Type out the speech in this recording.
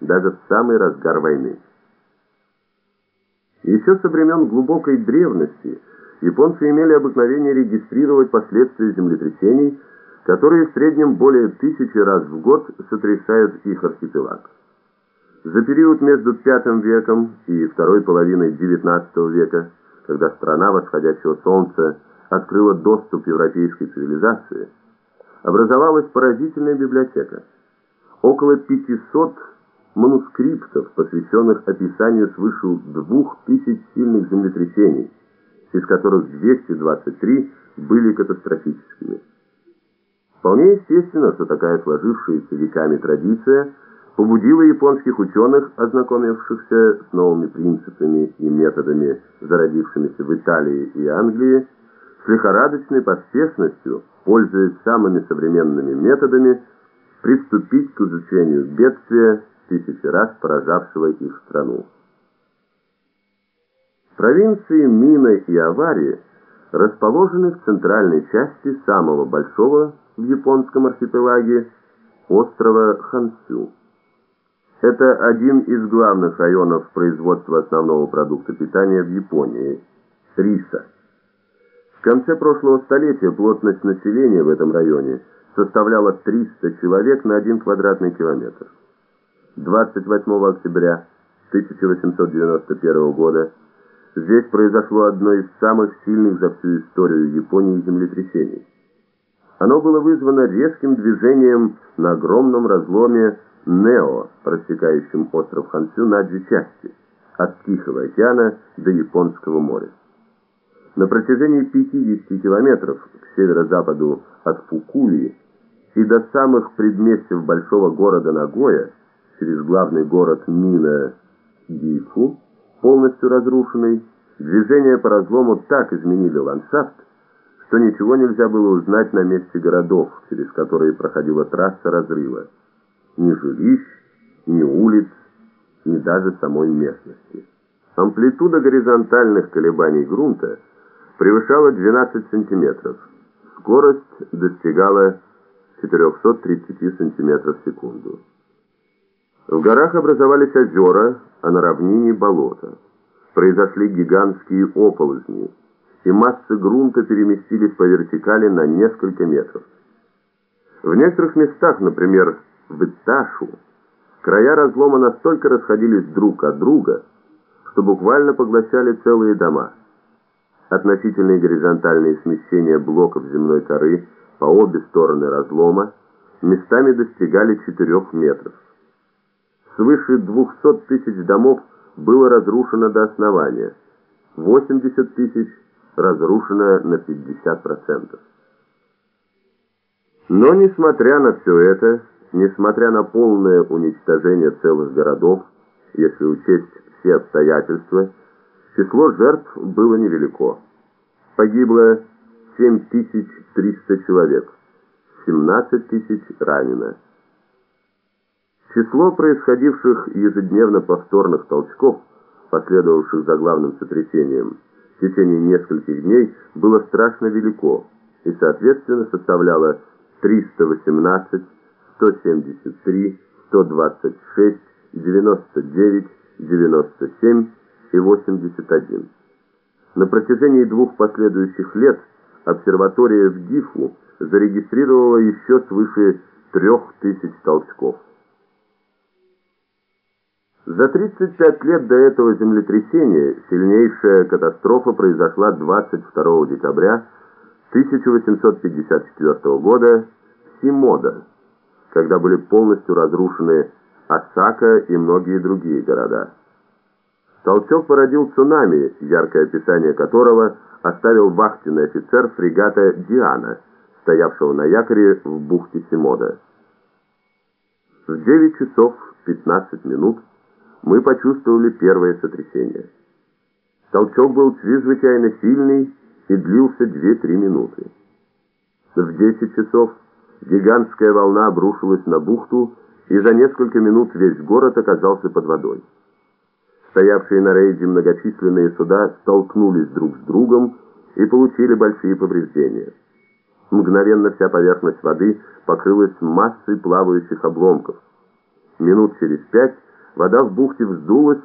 даже в самый разгар войны. Еще со времен глубокой древности японцы имели обыкновение регистрировать последствия землетрясений, которые в среднем более тысячи раз в год сотрясают их архипелаг. За период между V веком и второй половиной XIX века, когда страна восходящего солнца открыла доступ европейской цивилизации, образовалась поразительная библиотека. Около 500 манускриптов, посвященных описанию свыше двух тысяч сильных землетрясений, из которых 223 были катастрофическими. Вполне естественно, что такая сложившаяся веками традиция побудила японских ученых, ознакомившихся с новыми принципами и методами, зародившимися в Италии и Англии, с лихорадочной поспешностью, пользуясь самыми современными методами, приступить к изучению бедствия, тысячи раз поражавшего их страну. Провинции Мина и Аварии расположены в центральной части самого большого в японском архипелаге острова Хансю. Это один из главных районов производства основного продукта питания в Японии – риса. В конце прошлого столетия плотность населения в этом районе составляла 300 человек на 1 квадратный километр. 28 октября 1891 года здесь произошло одно из самых сильных за всю историю Японии землетрясений. Оно было вызвано резким движением на огромном разломе Нео, рассекающем остров Хансю на две части, от Тихого океана до Японского моря. На протяжении 50 километров к северо-западу от Фукуи и до самых предместьев большого города Нагоя через главный город Мина Гифу, полностью разрушенный, движение по разлому так изменили ландшафт, что ничего нельзя было узнать на месте городов, через которые проходила трасса разрыва. Ни жилищ, ни улиц, ни даже самой местности. Амплитуда горизонтальных колебаний грунта превышала 12 сантиметров. Скорость достигала 430 сантиметров в секунду. В горах образовались озера, а на равнине болота. Произошли гигантские оползни, и массы грунта переместились по вертикали на несколько метров. В некоторых местах, например, в Иташу, края разлома настолько расходились друг от друга, что буквально поглощали целые дома. Относительные горизонтальные смещения блоков земной коры по обе стороны разлома местами достигали 4 метров свыше 200 тысяч домов было разрушено до основания, 80 тысяч разрушено на 50%. Но несмотря на все это, несмотря на полное уничтожение целых городов, если учесть все обстоятельства, число жертв было невелико. Погибло 7300 человек, 17 тысяч ранено. Число происходивших ежедневно повторных толчков, последовавших за главным сотрясением, в течение нескольких дней было страшно велико и, соответственно, составляло 318, 173, 126, 99, 97 и 81. На протяжении двух последующих лет обсерватория в Гифу зарегистрировала еще свыше трех тысяч толчков. За 35 лет до этого землетрясения сильнейшая катастрофа произошла 22 декабря 1854 года в Симода, когда были полностью разрушены Осака и многие другие города. Толчок породил цунами, яркое описание которого оставил вахтенный офицер фрегата «Диана», стоявшего на якоре в бухте Симода. В 9 часов 15 минут мы почувствовали первое сотрясение. Толчок был чрезвычайно сильный и длился 2-3 минуты. В 10 часов гигантская волна обрушилась на бухту, и за несколько минут весь город оказался под водой. Стоявшие на рейде многочисленные суда столкнулись друг с другом и получили большие повреждения. Мгновенно вся поверхность воды покрылась массой плавающих обломков. Минут через пять вода в бухте вздулась,